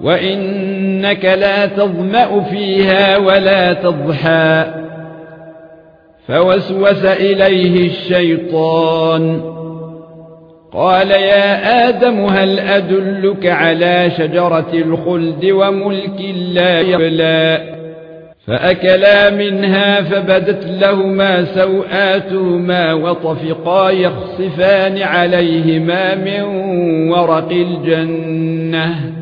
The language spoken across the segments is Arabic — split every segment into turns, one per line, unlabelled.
وانك لا تظمأ فيها ولا تضحى فوسوس اليه الشيطان قال يا آدم هل ادلك على شجره الخلد وملك لا يبلى فاكلا منها فبدت لهما سوآتهما وطفقا يخصفان عليهما من ورق الجنه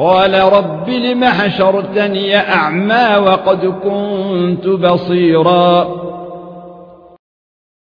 قال رب لم حشرتني أعمى وقد كنت بصيرا